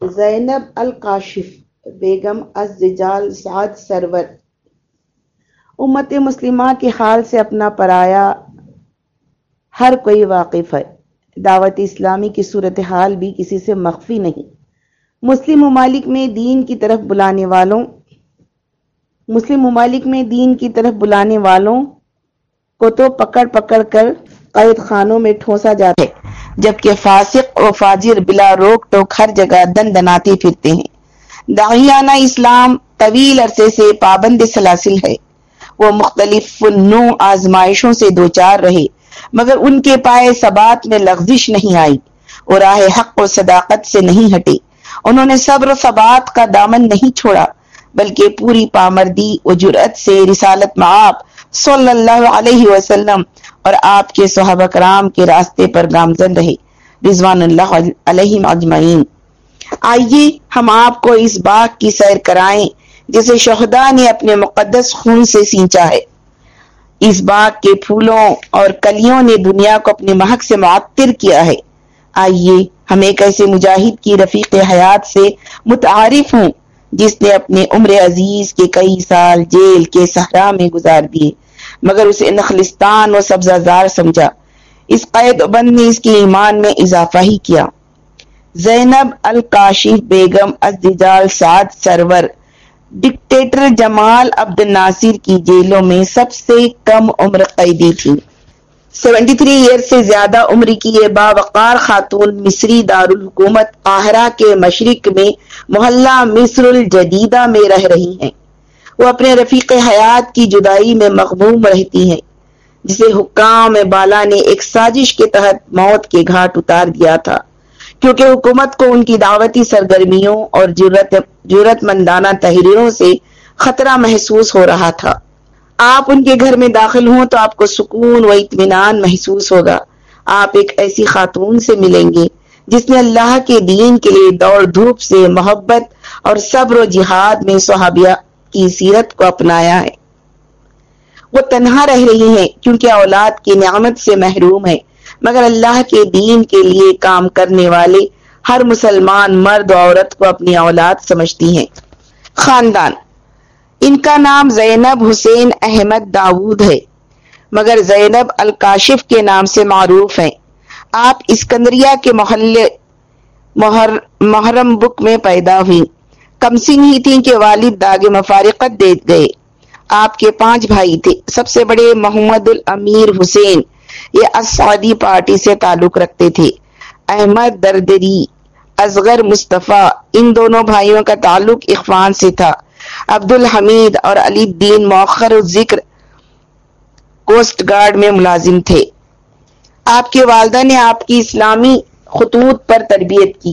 زینب القاشف بیگم الزجال، سعد سرور۔ امت مسلمہ کے حال سے اپنا پرایا ہر کوئی واقف ہے۔ دعوت اسلامی کی صورتحال بھی کسی سے مخفی نہیں۔ مسلم ممالک میں دین کی طرف بلانے والوں، مسلم ممالک میں دین کی طرف بلانے والوں کو تو پکڑ پکڑ کر قید خانوں میں ٹھونسا جاتا ہے۔ جبکہ فاسق و فاجر بلا روک ٹوک ہر جگہ دن دناتے پھرتے ہیں۔ داغیانہ اسلام طویل عرصے سے پابند سلاسل ہے۔ وہ مختلف نو آزمائشوں سے دوچار رہے، مگر ان کے پائے ثبات میں لغزش نہیں آئی اور راہ حق و صداقت سے نہیں ہٹے۔ انہوں نے صبر و ثبات کا دامن نہیں چھوڑا، بلکہ پوری پامردی و جرأت سے رسالت معاپ صلی اللہ علیہ وسلم اور آپ کے صحابہ کرام کے راستے پر گامزن رہے۔ رضوان اللہ علیہ اجمعین۔ آئیے ہم آپ کو اس باغ کی سیر کرائیں، جسے شہداء نے اپنے مقدس خون سے سینچا ہے۔ اس باغ کے پھولوں اور کلیوں نے دنیا کو اپنے محق سے معطر کیا ہے۔ آئیے ہم ایک ایسے مجاہد کی رفیق حیات سے متعارف ہوں، جس نے اپنے عمر عزیز کے کئی سال جیل کے صحرا میں گزار دیے۔ مگر اسے نخلستان و سبزہ زار سمجھا۔ اس قید و بند نے اس کے ایمان میں اضافہ ہی کیا۔ زینب الکاشف بیگم ازدجال سعد سرور، ڈکٹیٹر جمال عبد الناصر کی جیلوں میں سب سے کم عمر قیدی تھی۔ سیونٹی تھری ایئر سے زیادہ عمر کی یہ باوقار خاتون مصری دارالحکومت قاہرہ کے مشرق میں محلہ مصر الجدیدہ میں رہ رہی ہیں۔ وہ اپنے رفیق حیات کی جدائی میں مغموم رہتی ہیں، جسے حکام بالا نے ایک سازش کے تحت موت کے گھاٹ اتار دیا تھا۔ کیونکہ حکومت کو ان کی دعوتی سرگرمیوں اور جرت مندانہ تحریروں سے خطرہ محسوس ہو رہا تھا۔ آپ ان کے گھر میں داخل ہوں تو آپ کو سکون و اطمینان محسوس ہوگا۔ آپ ایک ایسی خاتون سے ملیں گے جس نے اللہ کے دین کے لیے دوڑ دھوپ سے محبت اور صبر و جہاد میں صحابیہ کی سیرت کو اپنایا ہے۔ وہ تنہا رہ رہی ہیں کیونکہ اولاد کی نعمت سے محروم ہے مگر اللہ کے دین کے لیے کام کرنے والے ہر مسلمان مرد و عورت کو اپنی اولاد سمجھتی ہیں۔ خاندان، ان کا نام زینب حسین احمد داود ہے، مگر زینب الکاشف کے نام سے معروف ہیں۔ آپ اسکندریہ کے محلے محرم بک میں پیدا ہوئی کمسنگ ہی تھی کہ والد داغ مفارقت دے گئے۔ آپ کے پانچ بھائی تھے۔ سب سے بڑے محمد الامیر حسین، یہ اسعودی پارٹی سے تعلق رکھتے تھے۔ احمد دردری، اصغر مصطفیٰ، ان دونوں بھائیوں کا تعلق اخوان سے تھا۔ عبد الحمید اور علی الدین موخر ذکر کوسٹ گارڈ میں ملازم تھے۔ آپ کے والدہ نے آپ کی اسلامی خطوط پر تربیت کی۔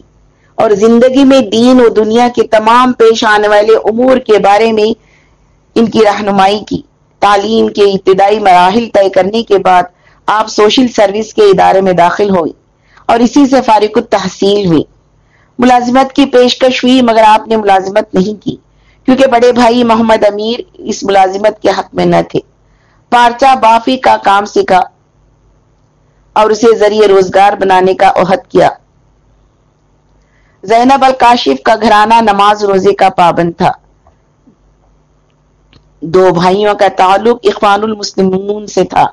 اور زندگی میں دین و دنیا کے تمام پیش آنے والے امور کے بارے میں ان کی رہنمائی کی۔ تعلیم کے ابتدائی مراحل طے کرنے کے بعد آپ سوشل سروس کے ادارے میں داخل ہوئی اور اسی سے فارغ التحصیل ہوئی ملازمت کی پیشکش ہوئی مگر آپ نے ملازمت نہیں کی، کیونکہ بڑے بھائی محمد امیر اس ملازمت کے حق میں نہ تھے۔ پارچا بافی کا کام سیکھا اور اسے ذریعے روزگار بنانے کا عہد کیا۔ زینب الکاشف کا گھرانہ نماز روزے کا پابند تھا۔ دو بھائیوں کا تعلق اخوان المسلمون سے تھا۔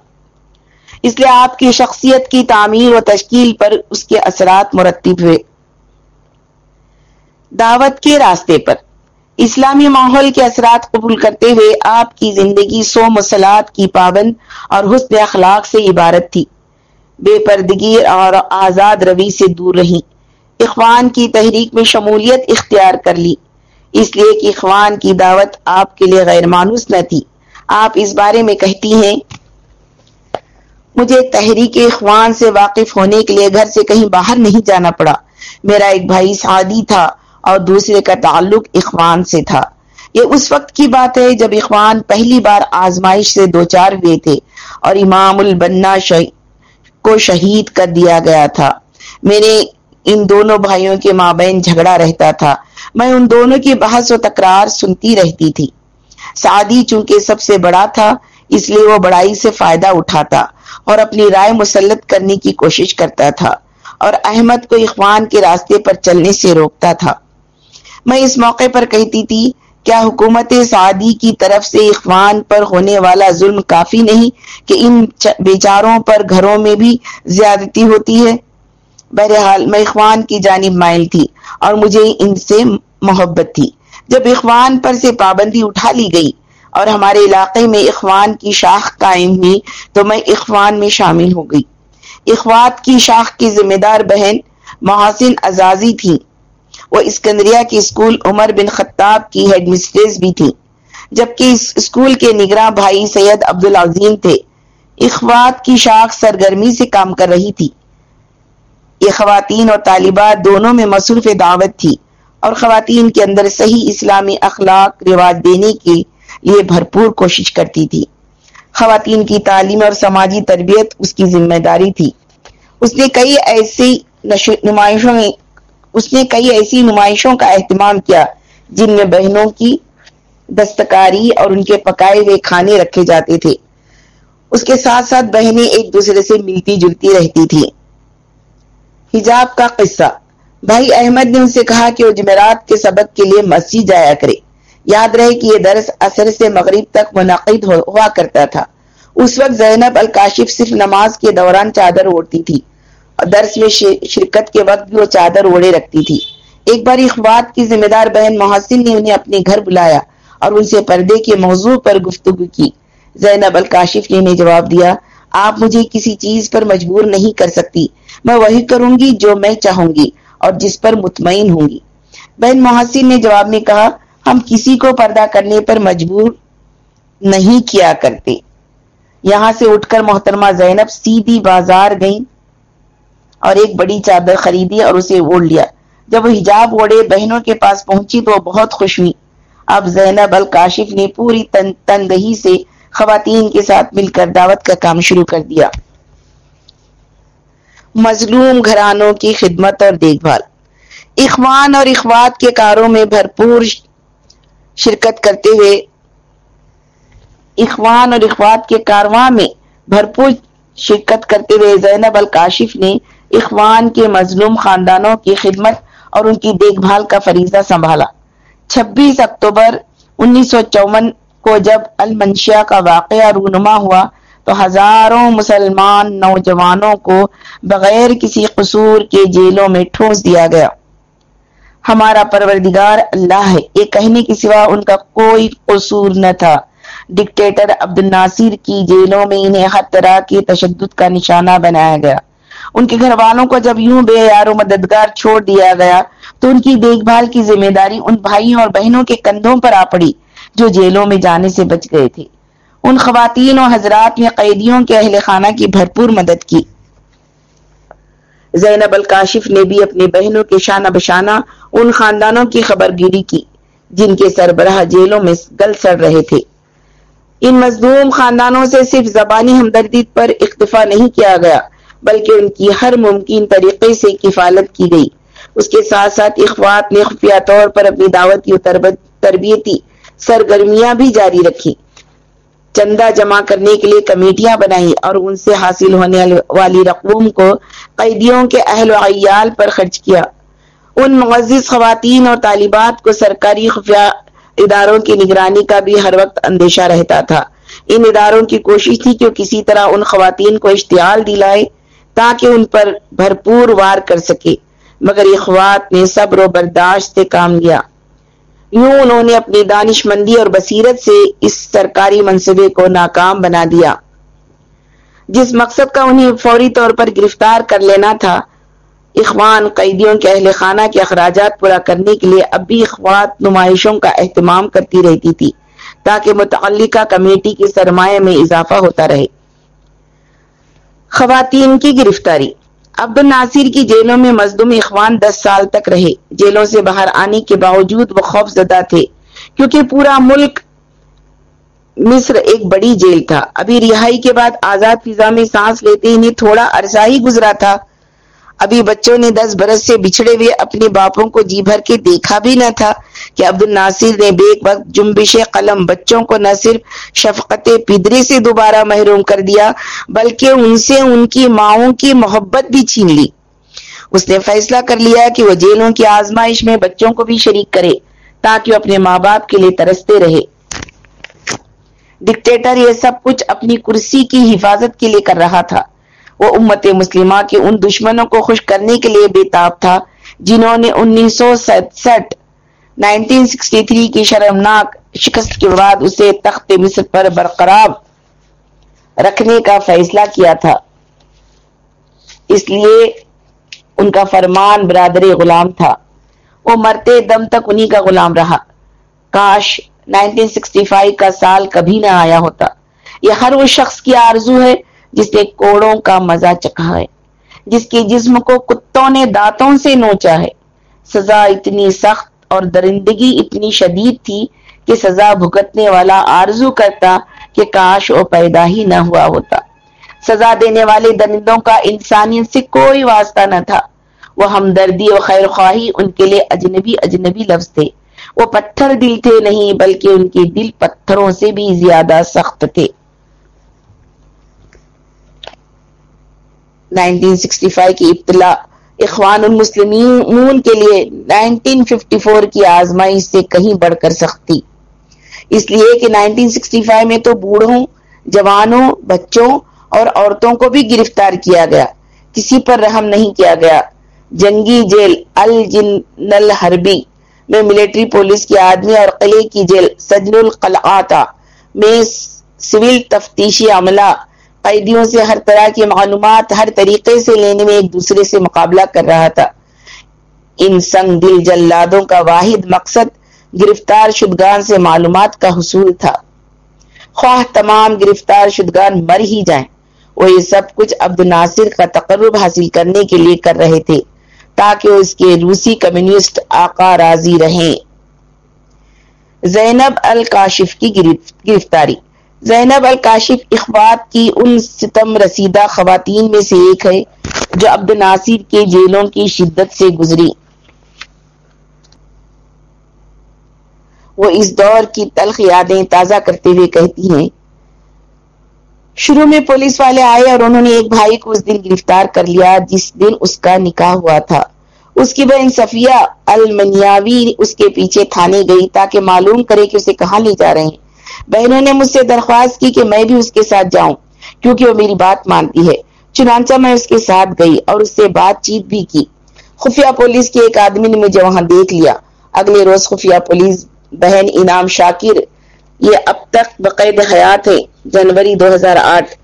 اس لیے آپ کی شخصیت کی تعمیر و تشکیل پر اس کے اثرات مرتب ہوئے۔ دعوت کے راستے پر۔ اسلامی ماحول کے اثرات قبول کرتے ہوئے آپ کی زندگی سو مسلات کی پابند اور حسن اخلاق سے عبارت تھی۔ بے پردگی اور آزاد روی سے دور رہی اخوان کی تحریک میں شمولیت اختیار کر لی۔ اس لیے کہ اخوان کی دعوت آپ کے لیے غیر مانوس نہ تھی۔ آپ اس بارے میں کہتی ہیں، مجھے تحریک اخوان سے واقف ہونے کے لیے گھر سے کہیں باہر نہیں جانا پڑا۔ میرا ایک بھائی سعادی تھا اور دوسرے کا تعلق اخوان سے تھا۔ یہ اس وقت کی بات ہے جب اخوان پہلی بار آزمائش سے دوچار ہوئے تھے اور امام البنا شہ... کو شہید کر دیا گیا تھا۔ میرے ان دونوں بھائیوں کے مابین جھگڑا رہتا تھا۔ میں ان دونوں کی بحث و تکرار سنتی رہتی تھی۔ سعدی چونکہ سب سے بڑا تھا، اس لیے وہ بڑائی سے فائدہ اٹھاتا اور اپنی رائے مسلط کرنے کی کوشش کرتا تھا اور احمد کو اخوان کے راستے پر چلنے سے روکتا تھا۔ میں اس موقع پر کہتی تھی، کیا حکومت سعودی کی طرف سے اخوان پر ہونے والا ظلم کافی نہیں کہ ان بیچاروں پر گھروں میں بھی زیادتی ہوتی ہے؟ بہرحال میں اخوان کی جانب مائل تھی اور مجھے ان سے محبت تھی۔ جب اخوان پر سے پابندی اٹھا لی گئی اور ہمارے علاقے میں اخوان کی شاخ قائم ہوئی تو میں اخوان میں شامل ہو گئی۔ اخوات کی شاخ کی ذمہ دار بہن محاسن ازازی تھی۔ وہ اسکندریہ کی اسکول عمر بن خطاب کی ہیڈ مسٹریس بھی تھی۔ جبکہ اس اسکول کے نگراں بھائی سید عبدالعظیم تھے۔ اخوات کی شاخ سرگرمی سے کام کر رہی تھی۔ یہ خواتین اور طالبات دونوں میں مصروف دعوت تھی اور خواتین کے اندر صحیح اسلامی اخلاق رواج دینے کے لیے بھرپور کوشش کرتی تھی۔ خواتین کی تعلیم اور سماجی تربیت اس کی ذمہ داری تھی۔ اس نے کئی ایسی نمائشوں میں، اس نے کئی ایسی نمائشوں کا اہتمام کیا جن میں بہنوں کی دستکاری اور ان کے پکائے ہوئے کھانے رکھے جاتے تھے۔ اس کے ساتھ ساتھ بہنیں ایک دوسرے سے ملتی جلتی رہتی تھی حجاب کا قصہ۔ بھائی احمد نے ان سے کہا کہ وہ جمعرات کے سبق کے لیے مسجد جایا کرے۔ یاد رہے کہ یہ درس اثر سے مغرب تک منعقد ہوا کرتا تھا۔ اس وقت زینب الکاشف صرف نماز کے دوران چادر اوڑتی تھی۔ اور درس میں شرکت کے وقت بھی وہ چادر اوڑے رکھتی تھی۔ ایک بار اخوات کی ذمہ دار بہن محسن نے انہیں اپنے گھر بلایا اور ان سے پردے کے موضوع پر گفتگو کی۔ زینب الکاشف نے انہیں جواب دیا آپ مجھے کسی چیز پر مجبور نہیں کر سکتی۔ میں وہی کروں گی جو میں چاہوں گی اور جس پر مطمئن ہوں گی۔ بہن محسن نے جواب میں کہا، ہم کسی کو پردہ کرنے پر مجبور نہیں کیا کرتے۔ یہاں سے اٹھ کر محترمہ زینب سیدھی بازار گئیں اور ایک بڑی چادر خریدی اور اسے اوڑھ لیا۔ جب وہ حجاب اوڑے بہنوں کے پاس پہنچی تو وہ بہت خوش ہوئی اب زینب الکاشف نے پوری تن تندہی سے خواتین کے ساتھ مل کر دعوت کا کام شروع کر دیا۔ مظلوم گھرانوں کی خدمت اور دیکھ بھال۔ اخوان اور اخوات کے کاروں میں بھرپور شرکت کرتے ہوئے اخوان اور اخوات کے کارواں میں بھرپور شرکت کرتے ہوئے زینب الکاشف نے اخوان کے مظلوم خاندانوں کی خدمت اور ان کی دیکھ بھال کا فریضہ سنبھالا۔ چھبیس اکتوبر انیس سو چون کو جب المنشیا کا واقعہ رونما ہوا تو ہزاروں مسلمان نوجوانوں کو بغیر کسی قصور کے جیلوں میں ٹھونس دیا گیا۔ ہمارا پروردگار اللہ ہے، یہ کہنے کی سوا ان کا کوئی قصور نہ تھا۔ ڈکٹیٹر عبد الناصر کی جیلوں میں انہیں ہر طرح کے تشدد کا نشانہ بنایا گیا۔ ان کے گھر والوں کو جب یوں بے یار و مددگار چھوڑ دیا گیا تو ان کی دیکھ بھال کی ذمہ داری ان بھائیوں اور بہنوں کے کندھوں پر آ پڑی۔ جو جیلوں میں جانے سے بچ گئے تھے۔ ان خواتین و حضرات نے قیدیوں کے اہل خانہ کی بھرپور مدد کی۔ زینب الکاشف نے بھی اپنے بہنوں کے شانہ بشانہ ان خاندانوں کی خبر گیری کی، جن کے سربراہ جیلوں میں گل سڑ رہے تھے۔ ان مظلوم خاندانوں سے صرف زبانی ہمدردی پر اکتفا نہیں کیا گیا، بلکہ ان کی ہر ممکن طریقے سے کفالت کی گئی۔ اس کے ساتھ ساتھ اخوات نے خفیہ طور پر اپنی دعوتی و تربیتی سرگرمیاں بھی جاری رکھی۔ چندہ جمع کرنے کے لیے کمیٹیاں بنائی اور ان سے حاصل ہونے والی رقوم کو قیدیوں کے اہل و عیال پر خرچ کیا۔ ان معزز خواتین اور طالبات کو سرکاری خفیہ اداروں کی نگرانی کا بھی ہر وقت اندیشہ رہتا تھا۔ ان اداروں کی کوشش تھی کہ کسی طرح ان خواتین کو اشتعال دلائے تاکہ ان پر بھرپور وار کر سکے، مگر اخوات نے صبر و برداشت سے کام لیا۔ یوں انہوں نے اپنی دانش مندی اور بصیرت سے اس سرکاری منصوبے کو ناکام بنا دیا۔ جس مقصد کا انہیں فوری طور پر گرفتار کر لینا تھا، اخوان قیدیوں کے اہل خانہ کے اخراجات پورا کرنے کے لیے اب بھی اخوات نمائشوں کا اہتمام کرتی رہتی تھی، تاکہ متعلقہ کمیٹی کے سرمایہ میں اضافہ ہوتا رہے۔ خواتین کی گرفتاری۔ عبد الناصر کی جیلوں میں مزدوم اخوان دس سال تک رہے۔ جیلوں سے باہر آنے کے باوجود وہ خوف زدہ تھے، کیونکہ پورا ملک مصر ایک بڑی جیل تھا۔ ابھی رہائی کے بعد آزاد فضا میں سانس لیتے انہیں تھوڑا عرصہ ہی گزرا تھا۔ ابھی بچوں نے دس برس سے بچھڑے ہوئے اپنے باپوں کو جی بھر کے دیکھا بھی نہ تھا کہ عبد الناصر نے بے وقت جنبش قلم بچوں کو نہ صرف شفقت پدرے سے دوبارہ محروم کر دیا، بلکہ ان سے ان کی ماؤں کی محبت بھی چھین لی۔ اس نے فیصلہ کر لیا کہ وہ جیلوں کی آزمائش میں بچوں کو بھی شریک کرے، تاکہ وہ اپنے ماں باپ کے لیے ترستے رہے۔ ڈکٹیٹر یہ سب کچھ اپنی کرسی کی حفاظت کے لیے کر رہا تھا۔ وہ امت مسلمہ کے ان دشمنوں کو خوش کرنے کے لیے بےتاب تھا، جنہوں نے انیس سو سڑسٹھ نائنٹین سکسٹی تھری کی شرمناک شکست کے بعد اسے تخت مصر پر برقرار رکھنے کا فیصلہ کیا تھا۔ اس لیے ان کا فرمان برادری غلام تھا۔ وہ مرتے دم تک انہی کا غلام رہا۔ کاش 1965 کا سال کبھی نہ آیا ہوتا۔ یہ ہر وہ شخص کی آرزو ہے جس نے کوڑوں کا مزہ چکھا ہے، جس کے جسم کو کتوں نے دانتوں سے نوچا ہے۔ سزا اتنی سخت اور درندگی اتنی شدید تھی کہ سزا بھگتنے والا آرزو کرتا کہ کاش وہ پیدا ہی نہ ہوا ہوتا۔ سزا دینے والے درندوں کا انسانیت سے کوئی واسطہ نہ تھا۔ وہ ہمدردی اور خیر خواہی ان کے لیے اجنبی اجنبی لفظ تھے۔ وہ پتھر دل تھے نہیں، بلکہ ان کے دل پتھروں سے بھی زیادہ سخت تھے۔ 1965 کی ابتلا اخوان المسلمین کے لیے 1954 کی آزمائش سے کہیں بڑھ کر سخت تھی اس لیے کہ 1965 میں تو بوڑھوں، جوانوں، بچوں اور عورتوں کو بھی گرفتار کیا گیا۔ کسی پر رحم نہیں کیا گیا۔ جنگی جیل الجن الحربی میں ملٹری پولیس کے آدمی اور قلعے کی جیل سجن القلعاتا میں سول تفتیشی عملہ قیدیوں سے ہر طرح کی معلومات ہر طریقے سے لینے میں ایک دوسرے سے مقابلہ کر رہا تھا۔ ان سنگ دل جلادوں کا واحد مقصد گرفتار شدگان سے معلومات کا حصول تھا۔ خواہ تمام گرفتار شدگان مر ہی جائیں، وہ یہ سب کچھ عبد الناصر کا تقرب حاصل کرنے کے لیے کر رہے تھے تاکہ اس کے روسی کمیونسٹ آقا راضی رہیں۔ زینب الکاشف کی گرفتاری۔ زینب الکاشف اخوات کی ان ستم رسیدہ خواتین میں سے ایک ہے جو عبد ناصر کے جیلوں کی شدت سے گزری۔ وہ اس دور کی تلخ یادیں تازہ کرتے ہوئے کہتی ہیں، شروع میں پولیس والے آئے اور انہوں نے ایک بھائی کو اس دن گرفتار کر لیا جس دن اس کا نکاح ہوا تھا۔ اس کی بہن صفیہ المنیاوی اس کے پیچھے تھانے گئی تاکہ معلوم کرے کہ اسے کہاں لے جا رہے ہیں۔ بہنوں نے مجھ سے درخواست کی کہ میں بھی اس کے ساتھ جاؤں، کیونکہ وہ میری بات مانتی ہے۔ چنانچہ میں اس کے ساتھ گئی اور اس سے بات چیت بھی کی۔ خفیہ پولیس کے ایک آدمی نے مجھے وہاں دیکھ لیا۔ اگلے روز خفیہ پولیس بہن انعام شاکر، یہ اب تک بقید حیات ہے جنوری دو ہزار آٹھ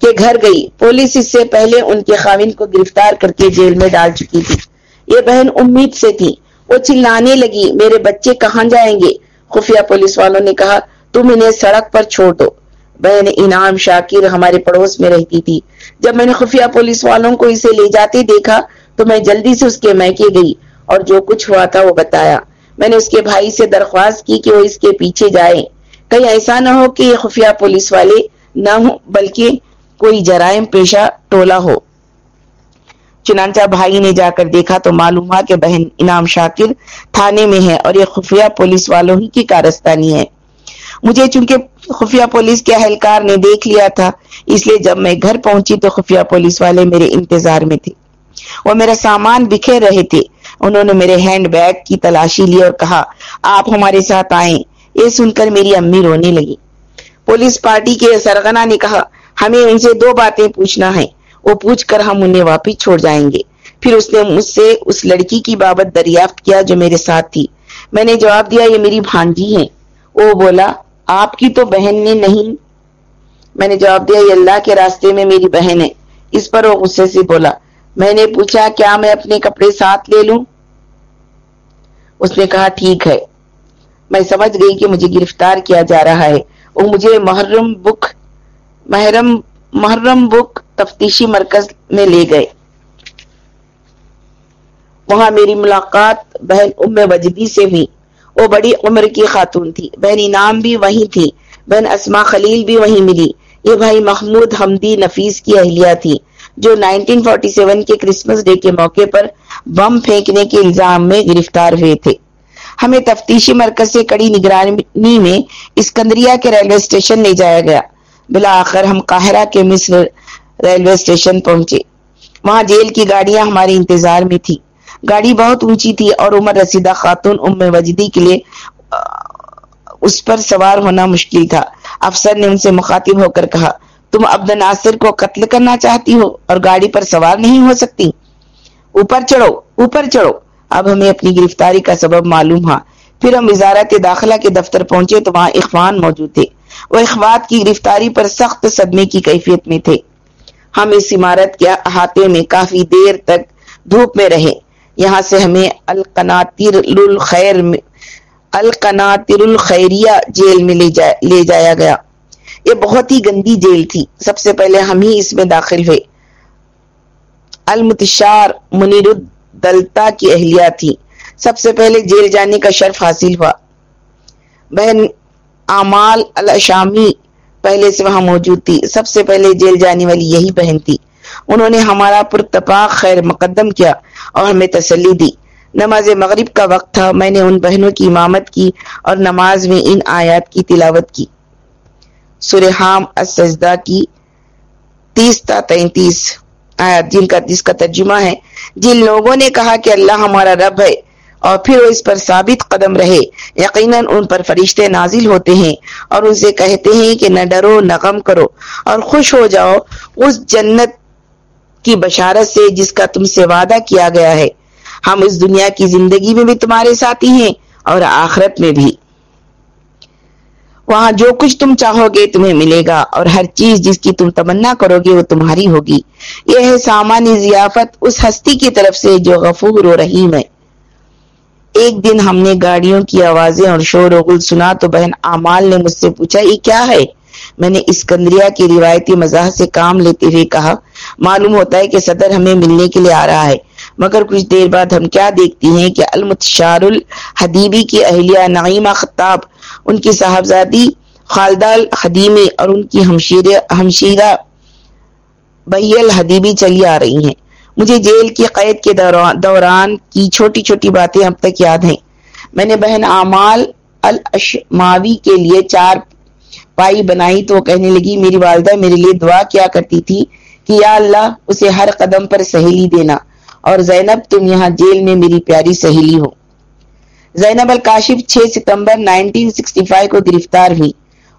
کے گھر گئی۔ پولیس اس سے پہلے ان کے خاوند کو گرفتار کر کے جیل میں ڈال چکی تھی۔ یہ بہن امید سے تھی۔ وہ چلانے لگی، میرے بچے کہاں جائیں گے؟ خفیہ پولیس والوں نے کہا تم انہیں سڑک پر چھوڑ دو۔ بہن انعام شاکر ہمارے پڑوس میں رہتی تھی۔ جب میں نے خفیہ پولیس والوں کو اسے لے جاتے دیکھا، تو میں جلدی سے اس کے میکے گئی اور جو کچھ ہوا تھا وہ بتایا۔ میں نے اس کے بھائی سے درخواست کی کہ وہ اس کے پیچھے جائیں۔ کہیں ایسا نہ ہو کہ یہ خفیہ پولیس والے نہ ہوں، بلکہ کوئی جرائم پیشہ ٹولا ہو۔ چنانچہ بھائی نے جا کر دیکھا تو معلوم ہوا کہ بہن انعام شاکر تھانے میں ہے اور یہ خفیہ پولیس والوں ہی کی کارستانی ہے۔ مجھے چونکہ خفیہ پولیس کے اہلکار نے دیکھ لیا تھا، اس لیے جب میں گھر پہنچی تو خفیہ پولیس والے میرے انتظار میں تھے۔ وہ میرا سامان بکھیر رہے تھے۔ انہوں نے میرے ہینڈ بیگ کی تلاشی لی اور کہا، آپ ہمارے ساتھ آئیں۔ یہ سن کر میری امی رونے لگی۔ پولیس پارٹی کے سرگنا نے کہا، ہمیں ان سے دو باتیں پوچھنا ہے وہ پوچھ کر ہم انہیں واپس چھوڑ جائیں گے۔ پھر اس نے مجھ سے اس لڑکی کی بابت دریافت کیا جو میرے ساتھ تھی۔ میں نے جواب دیا، یہ میری بھانجی ہے وہ بولا آپ کی تو بہن نے نہیں۔ میں نے جواب دیا، یہ اللہ کے راستے میں میری بہن ہے۔ اس پر وہ غصے سے بولا، میں نے پوچھا، کیا میں اپنے کپڑے ساتھ لے لوں؟ اس نے کہا، ٹھیک ہے۔ میں سمجھ گئی کہ مجھے گرفتار کیا جا رہا ہے۔ وہ مجھے محرم بک، محرم محرم بک تفتیشی مرکز میں لے گئے۔ وہاں میری ملاقات بہن ام وجدی سے ہوئی۔ وہ بڑی عمر کی خاتون تھی۔ بہن انعام بھی وہی تھی۔ بہن اسما خلیل بھی وہی ملی۔ یہ بھائی محمود حمدی نفیس کی اہلیہ تھی، جو 1947 کے کرسمس ڈے کے موقع پر بم پھینکنے کے الزام میں گرفتار ہوئے تھے۔ ہمیں تفتیشی مرکز سے کڑی نگرانی میں اسکندریہ کے ریلوے اسٹیشن لے جایا گیا۔ بلا آخر ہم قاہرہ کے مصر ریلوے اسٹیشن پہنچے۔ وہاں جیل کی گاڑیاں ہمارے انتظار میں تھی گاڑی بہت اونچی تھی اور عمر رسیدہ خاتون ام وجدی کے لیے اس پر سوار ہونا مشکل تھا۔ افسر نے ان سے مخاطب ہو کر کہا، تم عبد ناصر کو قتل کرنا چاہتی ہو اور گاڑی پر سوار نہیں ہو سکتی۔ اوپر چڑھو اوپر چڑھو۔ اب ہمیں اپنی گرفتاری کا سبب معلوم ہوا۔ پھر ہم وزارت داخلہ کے دفتر پہنچے تو وہاں اخوان موجود تھے۔ وہ اخوات کی گرفتاری پر سخت صدمے کی کیفیت میں تھے۔ ہم اس عمارت کے احاطے میں کافی دیر تک دھوپ میں رہے۔ یہاں سے ہمیں القناطر الخیر القناطر الخیریہ جیل میں لے, لے جایا گیا۔ یہ بہت ہی گندی جیل تھی۔ سب سے پہلے ہم ہی اس میں داخل ہوئے۔ المتشار منیر الدلتا کی اہلیہ تھی۔ سب سے پہلے جیل جانے کا شرف حاصل ہوا۔ بہن اعمال الشامی پہلے سے وہاں موجود تھی۔ سب سے پہلے جیل جانے والی یہی بہن تھی۔ انہوں نے ہمارا پرتپاق خیر مقدم کیا اور ہمیں تسلی دی۔ نماز مغرب کا وقت تھا، میں نے ان بہنوں کی امامت کی اور نماز میں ان آیات کی تلاوت کی۔ سرحام السجدہ کی تیس تا تینتیس آیات، جن کا، جس کا ترجمہ ہے۔ جن لوگوں نے کہا کہ اللہ ہمارا رب ہے اور پھر وہ اس پر ثابت قدم رہے۔ یقیناً ان پر فرشتے نازل ہوتے ہیں اور اسے کہتے ہیں کہ نہ ڈرو، نہ غم کرو اور خوش ہو جاؤ۔ اس جنت کی بشارت سے جس کا تم سے وعدہ کیا گیا ہے۔ ہم اس دنیا کی زندگی میں بھی تمہارے ساتھی ہیں اور آخرت میں بھی۔ وہاں جو کچھ تم چاہو گے تمہیں ملے گا اور ہر چیز جس کی تم تمنا کرو گے وہ تمہاری ہوگی۔ یہ ہے سامانی ضیافت اس ہستی کی طرف سے جو غفور و رحیم ہے۔ ایک دن ہم نے گاڑیوں کی آوازیں اور شور و غل سنا تو بہن آمال نے مجھ سے پوچھا، یہ کیا ہے؟ میں نے اسکندریہ کی روایتی مزاح سے کام لیتے ہوئے کہا، معلوم ہوتا ہے کہ صدر ہمیں ملنے کے لیے آ رہا ہے، مگر کچھ دیر بعد ہم کیا دیکھتی ہیں کہ المتشار الحدیبی کی اہلیہ نعیمہ خطاب، ان کی صاحبزادی خالدہ الحدیمی اور ان کی ہمشیرہ بہی الحدیبی چلی آ رہی ہیں۔ مجھے جیل کی قید کے دوران دوران کی چھوٹی چھوٹی باتیں اب تک یاد ہیں۔ میں نے بہن اعمال الاشماوی کے لیے چار پائی بنائی تو وہ کہنے لگی، میری والدہ میرے لیے دعا کیا کرتی تھی کہ یا اللہ اسے ہر قدم پر سہیلی دینا اور زینب تم یہاں جیل میں میری پیاری سہیلی ہو۔ زینب الکاشف 6 ستمبر 1965 کو گرفتار ہوئی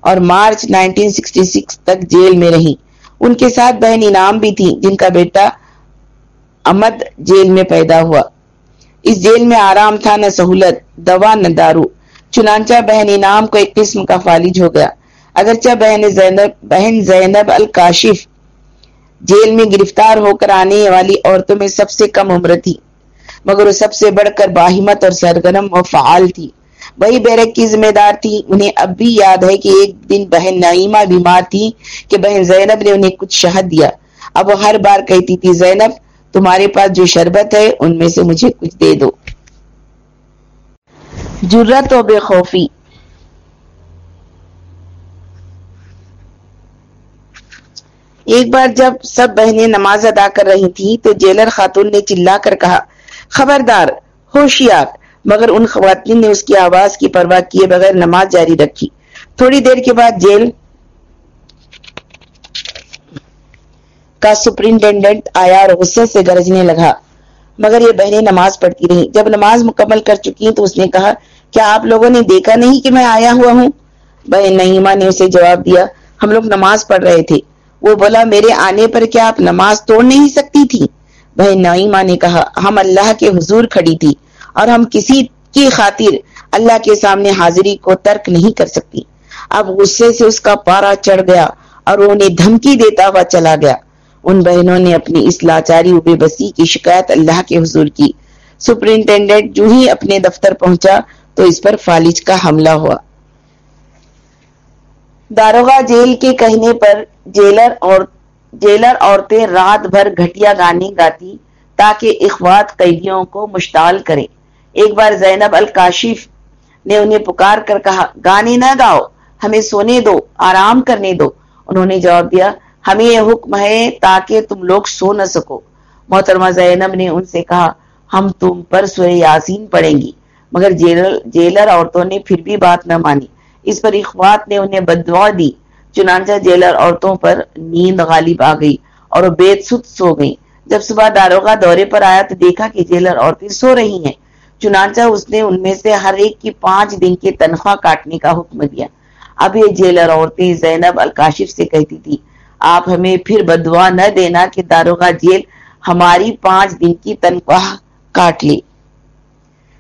اور مارچ 1966 تک جیل میں رہی۔ ان کے ساتھ بہن انعام بھی تھی جن کا بیٹا امد جیل میں پیدا ہوا۔ اس جیل میں آرام تھا، نہ سہولت، دوا، نہ دارو۔ چنانچہ بہن انعام کو ایک قسم کا فالج ہو گیا۔ اگرچہ بہن زینب بہن زینب الکاشف جیل میں گرفتار ہو کر آنے والی عورتوں میں سب سے کم عمر تھی، مگر وہ سب سے بڑھ کر باہمت اور سرگرم و فعال تھی۔ وہی بیرک کی ذمہ دار تھی، انہیں اب بھی یاد ہے کہ ایک دن بہن نعیمہ بیمار تھی کہ بہن زینب نے انہیں کچھ شہد دیا۔ اب وہ ہر بار کہتی تھی، زینب، تمہارے پاس جو شربت ہے، ان میں سے مجھے کچھ دے دو۔ جرت و بے خوفی۔ ایک بار جب سب بہنیں نماز ادا کر رہی تھیں تو جیلر خاتون نے چلا کر کہا، خبردار، ہوشیار. مگر ان خواتین نے اس کی آواز کی پرواہ کیے بغیر نماز جاری رکھی۔ تھوڑی دیر کے بعد جیل کا سپرنٹینڈنٹ آیا اور غصے سے گرجنے لگا۔ مگر یہ بہنیں نماز پڑھتی رہی جب نماز مکمل کر چکی تو اس نے کہا، کیا آپ لوگوں نے دیکھا نہیں کہ میں آیا ہوا ہوں؟ بہن نہیمہ نے اسے جواب دیا، ہم لوگ نماز پڑھ رہے تھے۔ وہ بولا، میرے آنے پر کیا آپ نماز توڑ نہیں سکتی تھی؟ بہن نعیمہ نے کہا، ہم اللہ کے حضور کھڑی تھی اور ہم کسی کی خاطر اللہ کے سامنے حاضری کو ترک نہیں کر سکتی۔ اب غصے سے اس کا پارا چڑھ گیا اور وہ انہیں دھمکی دیتا ہوا چلا گیا۔ ان بہنوں نے اپنی اس لاچاری بے بسی کی شکایت اللہ کے حضور کی۔ سپرنٹینڈنٹ جو ہی اپنے دفتر پہنچا تو اس پر فالج کا حملہ ہوا۔ داروغہ جیل کے کہنے پر جیلر اور جیلر عورتیں رات بھر گھٹیا گانے گاتی تاکہ اخوات قیدیوں کو مشتعل کرے ایک بار زینب الکاشف نے انہیں پکار کر کہا، گانے نہ گاؤ، ہمیں سونے دو، آرام کرنے دو۔ انہوں نے جواب دیا، ہمیں یہ حکم ہے تاکہ تم لوگ سو نہ سکو۔ محترمہ زینب نے ان سے کہا، ہم تم پر سورہ یاسین پڑھیں گی۔ مگر جیلر جیلر عورتوں نے پھر بھی بات نہ مانی۔ اس پر اخوات نے انہیں بدعا دی۔ چنانچہ جیلر عورتوں پر نیند غالب آ گئی اور وہ بید ست سو گئی جب صبح داروغہ دورے پر آیا تو دیکھا کہ جیلر عورتیں سو رہی ہیں۔ چنانچہ اس نے ان میں سے ہر ایک کی پانچ دن کی تنخواہ کاٹنے کا حکم دیا۔ اب یہ جیلر عورتیں زینب الکاشف سے کہتی تھی آپ ہمیں پھر بدوا نہ دینا کہ داروغہ جیل ہماری پانچ دن کی تنخواہ کاٹ لی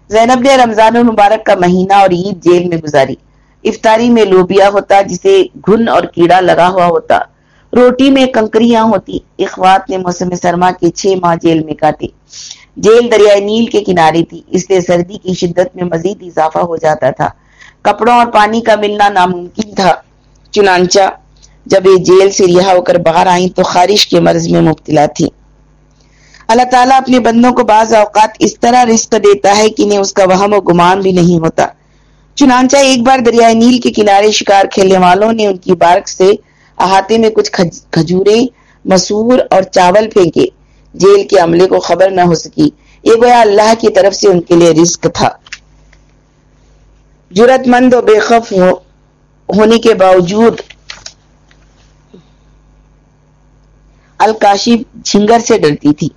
زینب نے رمضان المبارک کا مہینہ اور عید جیل میں گزاری۔ افطاری میں لوبیا ہوتا، جسے گھن اور کیڑا لگا ہوا ہوتا۔ روٹی میں کنکریاں ہوتی، اخوات نے موسم سرما کے چھ ماہ جیل میں کاٹے۔ جیل دریائے نیل کے کنارے تھی، اس لیے سردی کی شدت میں مزید اضافہ ہو جاتا تھا۔ کپڑوں اور پانی کا ملنا ناممکن تھا، چنانچہ جب یہ جیل سے رہا ہو کر باہر آئیں تو خارش کے مرض میں مبتلا تھی۔ اللہ تعالیٰ اپنے بندوں کو بعض اوقات اس طرح رزق دیتا ہے کہ انہیں اس کا وہم و گمان بھی نہیں ہوتا۔ چنانچہ ایک بار دریائے نیل کے کنارے شکار کھیلنے والوں نے ان کی بارک سے احاطے میں کچھ کھجورے، مسور اور چاول پھینکے۔ جیل کے عملے کو خبر نہ ہو سکی۔ یہ گویا اللہ کی طرف سے ان کے لیے رزق تھا۔ جرت مند و بے خف ہونے کے باوجود الکاشی جھنگر سے ڈرتی تھی۔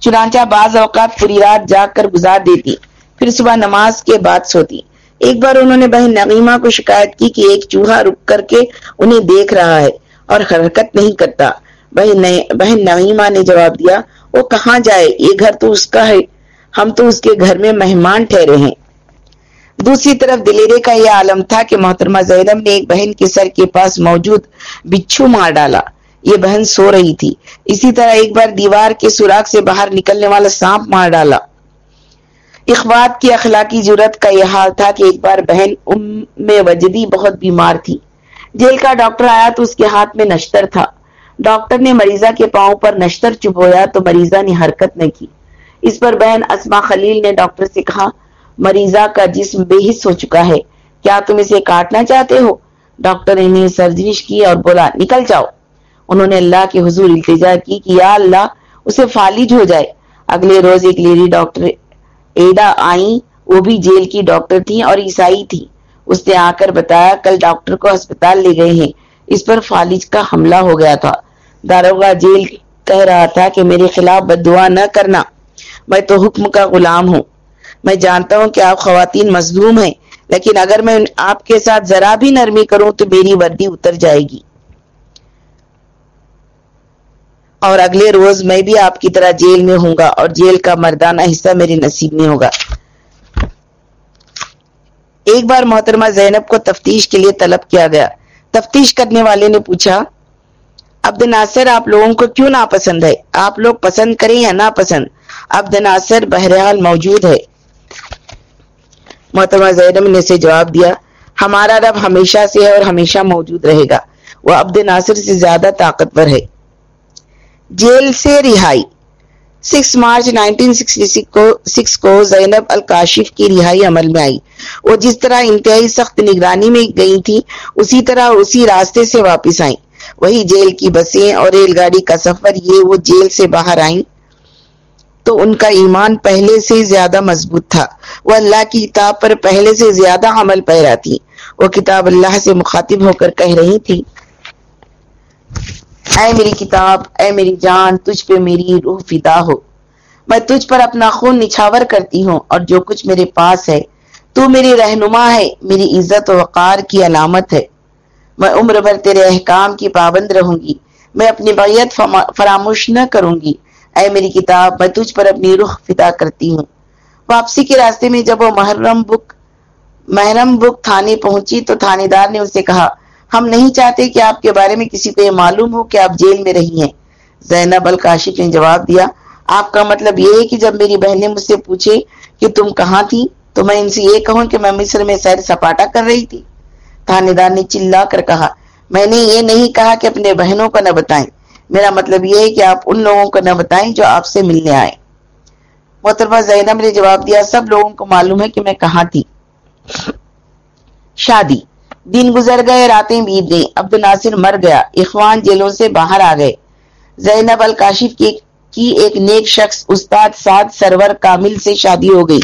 چنانچہ بعض اوقات پوری رات جاگ کر گزار دیتی۔ پھر صبح نماز کے بعد سوتی۔ ایک بار انہوں نے بہن نغیمہ کو شکایت کی کہ ایک چوہا رک کر کے انہیں دیکھ رہا ہے اور حرکت نہیں کرتا۔ بہن نغیمہ نے جواب دیا، وہ کہاں جائے؟ یہ گھر تو اس کا ہے۔ ہم تو اس کے گھر میں مہمان ٹھہرے ہیں۔ دوسری طرف دلیرے کا یہ عالم تھا کہ محترمہ زیدم نے ایک بہن کے سر کے پاس موجود بچھو مار ڈالا۔ یہ بہن سو رہی تھی۔ اسی طرح ایک بار دیوار کے سوراخ سے باہر نکلنے والا سانپ مار ڈالا۔ اخبات کی اخلاقی جرت کا یہ حال تھا کہ ایک بار بہن ام وجدی بہت بیمار تھی۔ جیل کا ڈاکٹر آیا تو اس کے ہاتھ میں نشتر تھا۔ ڈاکٹر نے مریضہ کے پاؤں پر نشتر چبویا تو مریضہ نے حرکت نہ کی۔ اس پر بہن اسما خلیل نے ڈاکٹر سے کہا، مریضہ کا جسم بے حص ہو چکا ہے۔ کیا تم اسے کاٹنا چاہتے ہو؟ ڈاکٹر نے سرجنش کی اور بولا، نکل جاؤ۔ انہوں نے اللہ کے حضور التجا کی کہ یا اللہ، اسے فالج ہو جائے۔ اگلے روز ایک لیڈی ڈاکٹر ایڈا آئیں، وہ بھی جیل کی ڈاکٹر تھی اور عیسائی تھی اس نے آ کر بتایا، کل ڈاکٹر کو اسپتال لے گئے ہیں۔ اس پر فالج کا حملہ ہو گیا تھا۔ داروگا جیل کہہ رہا تھا کہ میرے خلاف بد دعا نہ کرنا۔ میں تو حکم کا غلام ہوں۔ میں جانتا ہوں کہ آپ خواتین مظلوم ہیں، لیکن اگر میں آپ کے ساتھ ذرا بھی نرمی کروں تو میری وردی اتر جائے گی۔ اور اگلے روز میں بھی آپ کی طرح جیل میں ہوں گا اور جیل کا مردانہ حصہ میرے نصیب میں ہوگا۔ ایک بار محترمہ زینب کو تفتیش کے لیے طلب کیا گیا۔ تفتیش کرنے والے نے پوچھا، عبد ناصر، آپ لوگوں کو کیوں ناپسند ہے؟ آپ لوگ پسند کریں یا ناپسند؟ عبد ناصر بہرحال موجود ہے۔ محترمہ زینب نے سے جواب دیا، ہمارا رب ہمیشہ سے ہے اور ہمیشہ موجود رہے گا۔ وہ عبد ناصر سے زیادہ طاقتور ہے۔ جیل سے رہائی۔ سکس مارچ نائنٹین سکس کو زینب الکاشف کی رہائی عمل میں آئی۔ وہ جس طرح انتہائی سخت نگرانی میں گئی تھی، اسی طرح اسی راستے سے واپس آئیں۔ وہی جیل کی بسیں اور ریل گاڑی کا سفر، یہ وہ جیل سے باہر آئیں۔ تو ان کا ایمان پہلے سے زیادہ مضبوط تھا۔ وہ اللہ کی کتاب پر پہلے سے زیادہ عمل پیرا تھی۔ وہ کتاب اللہ سے مخاطب ہو کر کہہ رہی تھی۔ اے میری کتاب، اے میری جان، تجھ پہ میری روح فدا ہو۔ میں تجھ پر اپنا خون نچھاور کرتی ہوں اور جو کچھ میرے پاس ہے، تو میری رہنما ہے، میری عزت و وقار کی علامت ہے۔ میں عمر بھر تیرے احکام کی پابند رہوں گی۔ میں اپنی بیعت فراموش نہ کروں گی۔ اے میری کتاب، میں تجھ پر اپنی رخ فدا کرتی ہوں۔ واپسی کے راستے میں جب وہ محرم بک محرم بک تھانے پہنچی تو تھانے دار نے اسے کہا ہم نہیں چاہتے کہ آپ کے بارے میں کسی کو یہ معلوم ہو کہ آپ جیل میں رہی ہیں۔ زینب الکاشف نے جواب دیا، آپ کا مطلب یہ ہے کہ جب میری بہنیں مجھ سے پوچھے کہ تم کہاں تھی، تو میں ان سے یہ کہوں کہ میں مصر میں سیر سپاٹا کر رہی تھی۔ تھانے دار نے چلا کر کہا، میں نے یہ نہیں کہا کہ اپنے بہنوں کو نہ بتائیں۔ میرا مطلب یہ ہے کہ آپ ان لوگوں کو نہ بتائیں جو آپ سے ملنے آئے۔ محتربہ زینب نے جواب دیا، سب لوگوں کو معلوم ہے کہ میں کہاں تھی۔ شادی۔ دن گزر گئے، راتیں بیت گئی عبد الناصر مر گیا۔ اخوان جیلوں سے باہر آ گئے۔ زینب الکاشف کی کی ایک نیک شخص استاد سعد سرور کامل سے شادی ہو گئی۔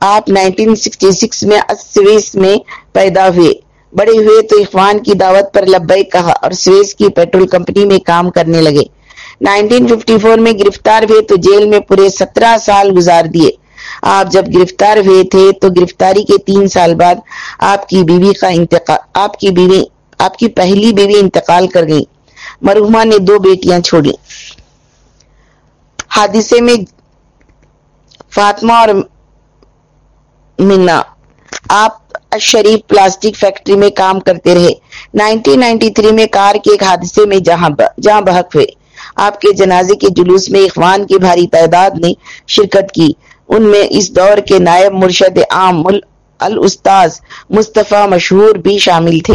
آپ 1966 میں، سویس میں پیدا ہوئے۔ بڑے ہوئے تو اخوان کی دعوت پر لبئی کہا اور سویس کی پیٹرول کمپنی میں کام کرنے لگے۔ 1954 میں گرفتار ہوئے تو جیل میں پورے سترہ سال گزار دیے۔ آپ جب گرفتار ہوئے تھے تو گرفتاری کے تین سال بعد آپ کی بیوی کا انتقال آپ کی بیوی، آپ کی پہلی بیوی انتقال کر گئی۔ مرحوما نے دو بیٹیاں چھوڑی حادثے میں فاطمہ اور منا آپ شریف پلاسٹک فیکٹری میں کام کرتے رہے۔ 1993 میں کار کے ایک حادثے میں جہاں جہاں بحق ہوئے۔ آپ کے جنازے کے جلوس میں اخوان کی بھاری تعداد نے شرکت کی۔ ان میں اس دور کے نائب مرشد عام الاستاذ مصطفیٰ مشہور بھی شامل تھے۔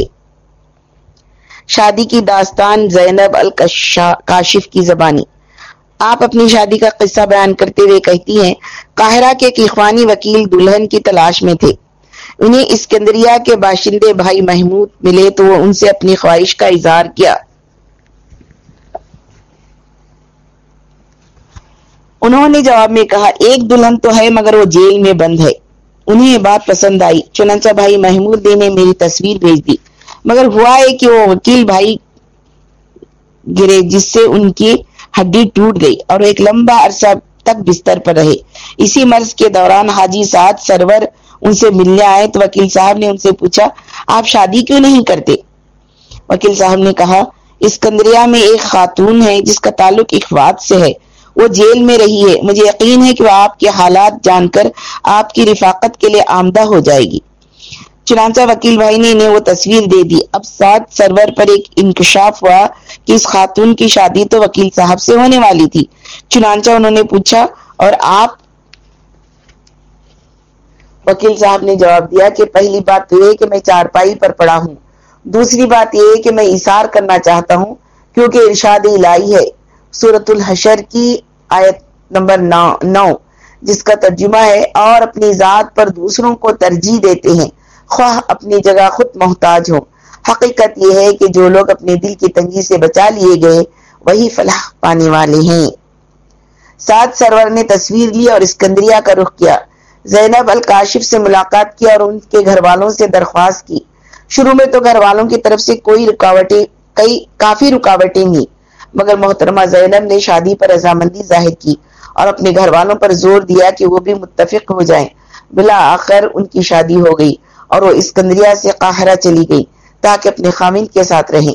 شادی کی داستان زینب الکاشف کی زبانی۔ آپ اپنی شادی کا قصہ بیان کرتے ہوئے کہتی ہیں، قاہرہ کے ایک اخوانی وکیل دلہن کی تلاش میں تھے۔ انہیں اسکندریہ کے باشندے بھائی محمود ملے تو وہ ان سے اپنی خواہش کا اظہار کیا۔ انہوں نے جواب میں کہا، ایک دلہن تو ہے مگر وہ جیل میں بند ہے۔ انہیں یہ بات پسند آئی۔ چنانچہ بھائی محمود نے میری تصویر بھیج دی۔ مگر ہوا ہے کہ وہ وکیل بھائی گرے، جس سے ان کی ہڈی ٹوٹ گئی اور ایک لمبا عرصہ تک بستر پر رہے۔ اسی مرض کے دوران حاجی سعد سرور ان سے ملنے آئے تو وکیل صاحب نے ان سے پوچھا، آپ شادی کیوں نہیں کرتے؟ وکیل صاحب نے کہا، اسکندریہ میں ایک خاتون ہے جس کا تعلق اخوات سے ہے۔ وہ جیل میں رہی ہے۔ مجھے یقین ہے کہ وہ آپ کے حالات جان کر آپ کی رفاقت کے لیے آمدہ ہو جائے گی۔ چنانچہ وکیل بھائی نے انہیں وہ تصویر دے دی۔ اب سات سرور پر ایک انکشاف ہوا کہ اس خاتون کی شادی تو وکیل صاحب سے ہونے والی تھی۔ چنانچہ انہوں نے پوچھا اور آپ وکیل صاحب نے جواب دیا کہ پہلی بات تو یہ کہ میں چارپائی پر پڑا ہوں۔ دوسری بات یہ کہ میں اشار کرنا چاہتا ہوں کیونکہ ارشاد الہی ہے۔ سورت الحشر کی آیت نمبر نو جس کا ترجمہ ہے، اور اپنی ذات پر دوسروں کو ترجیح دیتے ہیں۔ خواہ اپنی جگہ خود محتاج ہو حقیقت یہ ہے کہ جو لوگ اپنے دل کی تنگی سے بچا لیے گئے، وہی فلاح پانے والے ہیں۔ سات سرور نے تصویر لی اور اسکندریہ کا رخ کیا۔ زینب الکاشف سے ملاقات کی اور ان کے گھر والوں سے درخواست کی۔ شروع میں تو گھر والوں کی طرف سے کوئی رکاوٹیں، کئی، کافی رکاوٹیں ہوئی مگر محترمہ زینب نے شادی پر رضامندی ظاہر کی اور اپنے گھر والوں پر زور دیا کہ وہ بھی متفق ہو جائیں۔ بلا آخر ان کی شادی ہو گئی اور وہ اسکندریہ سے قاہرہ چلی گئی تاکہ اپنے خامن کے ساتھ رہیں۔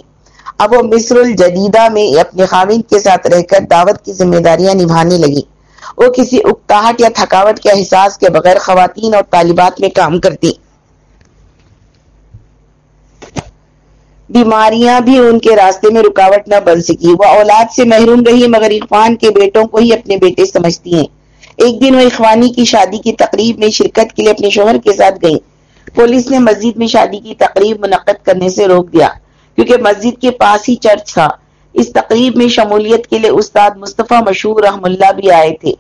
اب وہ مصر الجدیدہ میں اپنے خامن کے ساتھ رہ کر دعوت کی ذمہ داریاں نبھانے لگی۔ وہ کسی اکتاہٹ یا تھکاوٹ کے احساس کے بغیر خواتین اور طالبات میں کام کرتی۔ بیماریاں بھی ان کے راستے میں رکاوٹ نہ بن سکی۔ وہ اولاد سے محروم رہی، مگر اخوان کے بیٹوں کو ہی اپنے بیٹے سمجھتی ہیں۔ ایک دن وہ اخوانی کی شادی کی تقریب میں شرکت کے لیے اپنے شوہر کے ساتھ گئیں۔ پولیس نے مسجد میں شادی کی تقریب منعقد کرنے سے روک دیا، کیونکہ مسجد کے پاس ہی چرچ تھا۔ اس تقریب میں شمولیت کے لیے استاد مصطفیٰ مشہور رحم اللہ بھی آئے تھے۔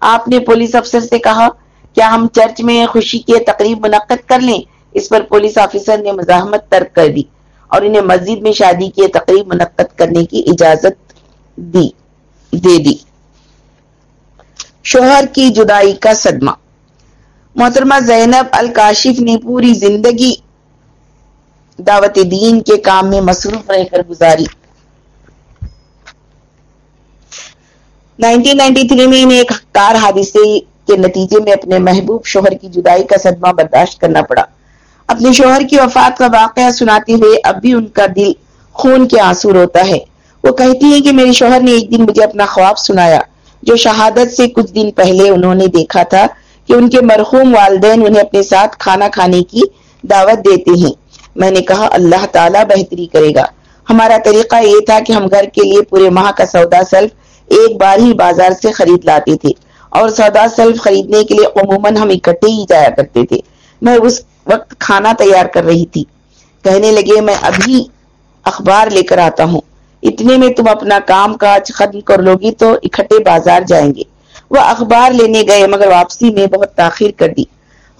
آپ نے پولیس افسر سے کہا، کیا ہم چرچ میں خوشی کی تقریب منعقد کر لیں؟ اس پر پولیس آفیسر نے مزاحمت ترک کر دی۔ اور انہیں مسجد میں شادی کی تقریب منعقد کرنے کی اجازت دی، دے دی۔ شوہر کی جدائی کا صدمہ۔ محترمہ زینب الکاشف نے پوری زندگی دعوت دین کے کام میں مصروف رہ کر گزاری۔ 1993 میں انہیں ایک کار حادثے کے نتیجے میں اپنے محبوب شوہر کی جدائی کا صدمہ برداشت کرنا پڑا۔ اپنے شوہر کی وفات کا واقعہ سناتے ہوئے اب بھی ان کا دل خون کے آنسو روتا ہے۔ وہ کہتی ہیں کہ میرے شوہر نے ایک دن مجھے اپنا خواب سنایا، جو شہادت سے کچھ دن پہلے انہوں نے دیکھا تھا کہ ان کے مرحوم والدین انہیں اپنے ساتھ کھانا کھانے کی دعوت دیتے ہیں۔ میں نے کہا، اللہ تعالیٰ بہتری کرے گا۔ ہمارا طریقہ یہ تھا کہ ہم گھر کے لیے پورے ماہ کا سودا سلف ایک بار ہی بازار سے خرید لاتے تھے اور سودا سلف خریدنے کے لیے عموماً ہم اکٹھے ہی جایا کرتے تھے۔ میں اس وقت کھانا تیار کر رہی تھی۔ کہنے لگے، میں ابھی اخبار لے کر آتا ہوں۔ اتنے میں تم اپنا کام کاج ختم کر لو گی تو اکٹھے بازار جائیں گے۔ وہ اخبار لینے گئے، مگر واپسی میں بہت تاخیر کر دی۔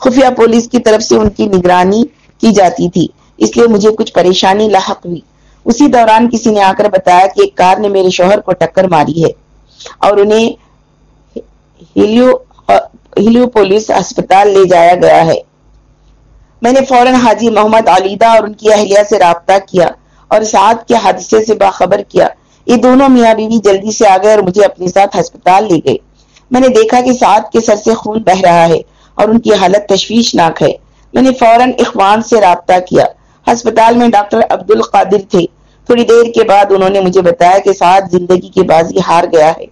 خفیہ پولیس کی طرف سے ان کی نگرانی کی جاتی تھی، اس لیے مجھے کچھ پریشانی لاحق ہوئی۔ اسی دوران کسی نے آ کر بتایا کہ ایک کار نے میرے شوہر کو ٹکر ماری ہے اور انہیں ہیلیو ہیلیو پولیس اسپتال لے جایا گیا ہے۔ میں نے فوراً حاجی محمد علیدہ اور ان کی اہلیہ سے رابطہ کیا اور ساتھ کے حادثے سے باخبر کیا۔ یہ دونوں میاں بیوی جلدی سے آ گئے اور مجھے اپنے ساتھ ہسپتال لے گئے۔ میں نے دیکھا کہ سعد کے سر سے خون بہ رہا ہے اور ان کی حالت تشویشناک ہے۔ میں نے فوراً اخوان سے رابطہ کیا۔ ہسپتال میں ڈاکٹر عبد القادر تھے۔ تھوڑی دیر کے بعد انہوں نے مجھے بتایا کہ سعد زندگی کی بازی ہار گیا ہے۔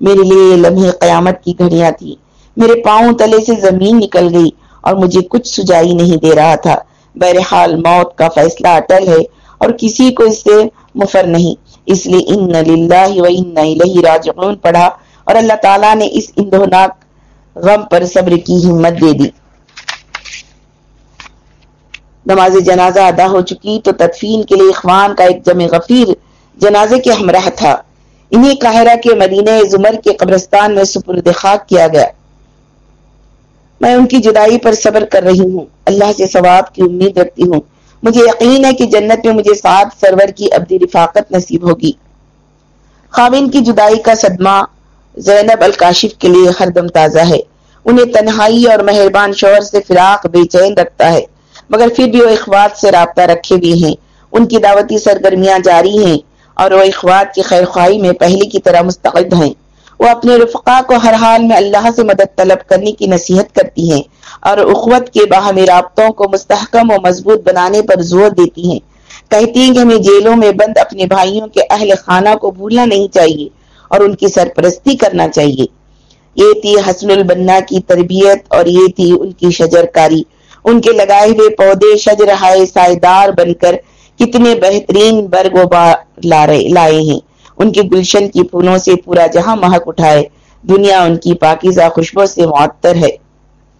میرے لیے لمحے قیامت کی گھڑیاں تھی میرے پاؤں تلے سے زمین نکل گئی۔ اور مجھے کچھ سجائی نہیں دے رہا تھا۔ بہرحال موت کا فیصلہ اٹل ہے اور کسی کو اس سے مفر نہیں۔ اس لیے ان للہ و ان الیہ راجعون پڑھا اور اللہ تعالیٰ نے اس اندوناک غم پر صبر کی ہمت دے دی۔ نماز جنازہ ادا ہو چکی تو تدفین کے لیے اخوان کا ایک جمع غفیر جنازے کے ہمراہ تھا۔ انہیں قاہرہ کے مدینہ زمر کے قبرستان میں سپرد خاک کیا گیا۔ میں ان کی جدائی پر صبر کر رہی ہوں۔ اللہ سے ثواب کی امید رکھتی ہوں۔ مجھے یقین ہے کہ جنت میں مجھے سات سرور کی ابدی رفاقت نصیب ہوگی۔ خاوین کی جدائی کا صدمہ زینب الکاشف کے لیے ہر دم تازہ ہے۔ انہیں تنہائی اور مہربان شوہر سے فراق بے چین رکھتا ہے۔ مگر پھر بھی وہ اخوات سے رابطہ رکھے بھی ہیں۔ ان کی دعوتی سرگرمیاں جاری ہیں اور وہ اخوات کی خیر خواہی میں پہلے کی طرح مستقد ہیں۔ وہ اپنے رفقا کو ہر حال میں اللہ سے مدد طلب کرنے کی نصیحت کرتی ہیں اور اخوت کے باہمی رابطوں کو مستحکم و مضبوط بنانے پر زور دیتی ہیں۔ کہتی ہیں کہ ہمیں جیلوں میں بند اپنے بھائیوں کے اہل خانہ کو بھولنا نہیں چاہیے اور ان کی سرپرستی کرنا چاہیے۔ یہ تھی حسن البنا کی تربیت اور یہ تھی ان کی شجر کاری ان کے لگائے ہوئے پودے شجر ہائے سائیدار بن کر کتنے بہترین برگ و بار لائے ہیں۔ ان کے گلشن کی پھولوں سے پورا جہاں مہک اٹھائے۔ دنیا ان کی پاکیزہ خوشبو سے معطر ہے۔